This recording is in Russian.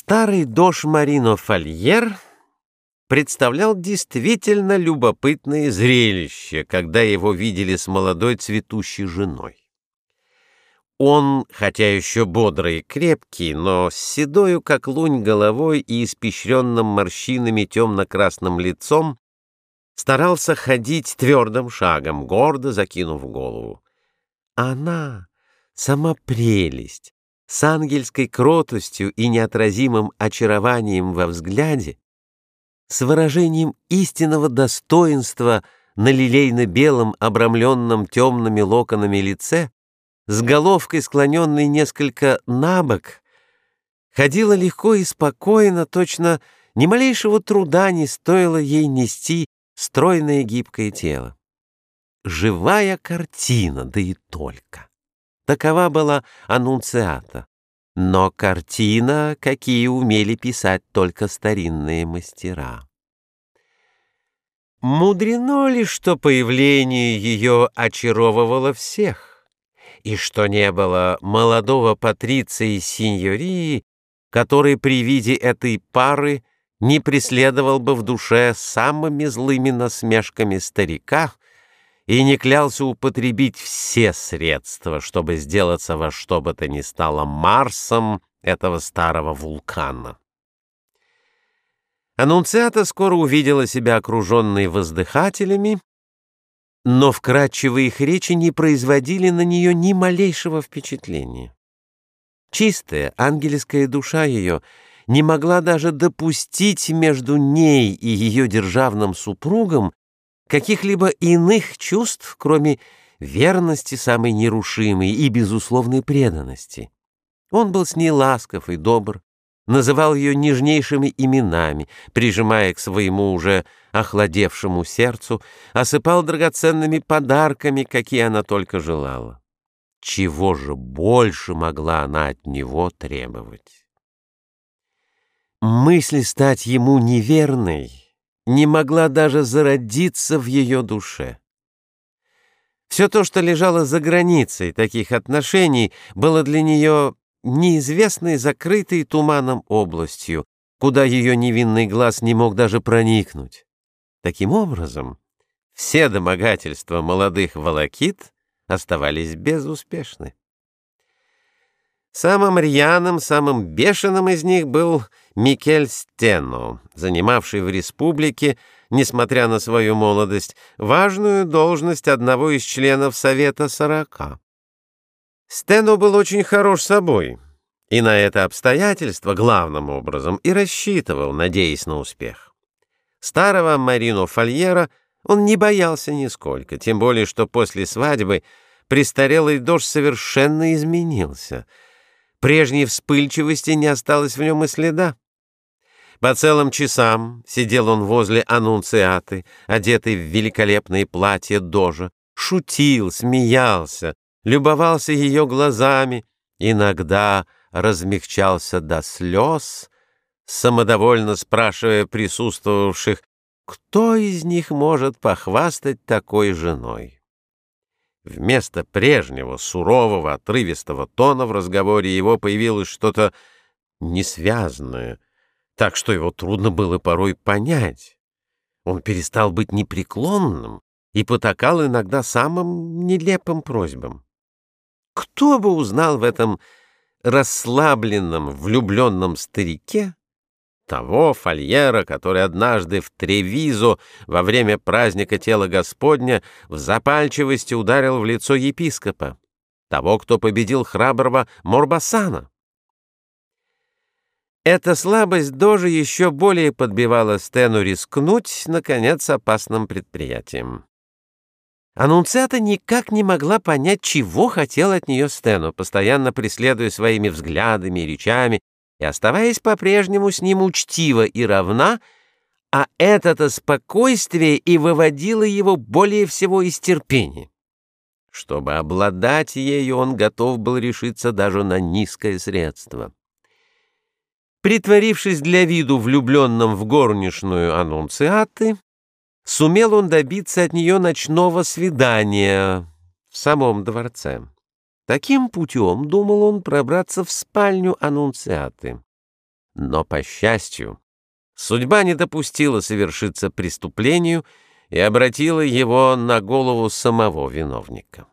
Старый дош Марино Фольер представлял действительно любопытное зрелище, когда его видели с молодой цветущей женой. Он, хотя еще бодрый и крепкий, но с седою, как лунь, головой и испещренным морщинами темно-красным лицом, старался ходить твердым шагом, гордо закинув голову. Она, сама прелесть, с ангельской кротостью и неотразимым очарованием во взгляде, с выражением истинного достоинства на лилейно-белом, обрамленном темными локонами лице, с головкой, склоненной несколько набок, ходила легко и спокойно, точно ни малейшего труда не стоило ей нести стройное гибкое тело. Живая картина, да и только. Такова была аннунциата. Но картина, какие умели писать только старинные мастера. Мудрено ли, что появление ее очаровывало всех, и что не было молодого патриции синьории, который при виде этой пары не преследовал бы в душе самыми злыми насмешками старика, и не клялся употребить все средства, чтобы сделаться во что бы то ни стало Марсом этого старого вулкана. Аннунциата скоро увидела себя окруженной воздыхателями, но вкрадчивые их речи не производили на нее ни малейшего впечатления. Чистая ангельская душа ее не могла даже допустить между ней и ее державным супругом каких-либо иных чувств, кроме верности самой нерушимой и безусловной преданности. Он был с ней ласков и добр, называл ее нежнейшими именами, прижимая к своему уже охладевшему сердцу, осыпал драгоценными подарками, какие она только желала. Чего же больше могла она от него требовать? Мысль стать ему неверной не могла даже зародиться в ее душе. Все то, что лежало за границей таких отношений, было для нее неизвестной, закрытой туманом областью, куда ее невинный глаз не мог даже проникнуть. Таким образом, все домогательства молодых волокит оставались безуспешны. Самым рьяным, самым бешеным из них был Микель Стено, занимавший в республике, несмотря на свою молодость, важную должность одного из членов Совета Сорока. Стено был очень хорош собой, и на это обстоятельство главным образом и рассчитывал, надеясь на успех. Старого Марино Фольера он не боялся нисколько, тем более что после свадьбы престарелый дождь совершенно изменился — Прежней вспыльчивости не осталось в нем и следа. По целым часам сидел он возле аннунциаты, одетый в великолепное платье дожа, шутил, смеялся, любовался ее глазами, иногда размягчался до слез, самодовольно спрашивая присутствовавших, кто из них может похвастать такой женой. Вместо прежнего сурового, отрывистого тона в разговоре его появилось что-то несвязное, так что его трудно было порой понять. Он перестал быть непреклонным и потакал иногда самым нелепым просьбам. Кто бы узнал в этом расслабленном, влюбленном старике того фольера, который однажды в Тревизо во время праздника тела Господня в запальчивости ударил в лицо епископа, того, кто победил храброго Морбасана. Эта слабость дожи еще более подбивала Стену рискнуть, наконец, опасным предприятием. Аннунциата никак не могла понять, чего хотел от нее Стену, постоянно преследуя своими взглядами и речами и оставаясь по-прежнему с ним учтива и равна, а это-то спокойствие и выводило его более всего из терпения. Чтобы обладать ею, он готов был решиться даже на низкое средство. Притворившись для виду влюбленным в горничную аннунциаты, сумел он добиться от нее ночного свидания в самом дворце. Таким путем думал он пробраться в спальню аннунциаты. Но, по счастью, судьба не допустила совершиться преступлению и обратила его на голову самого виновника.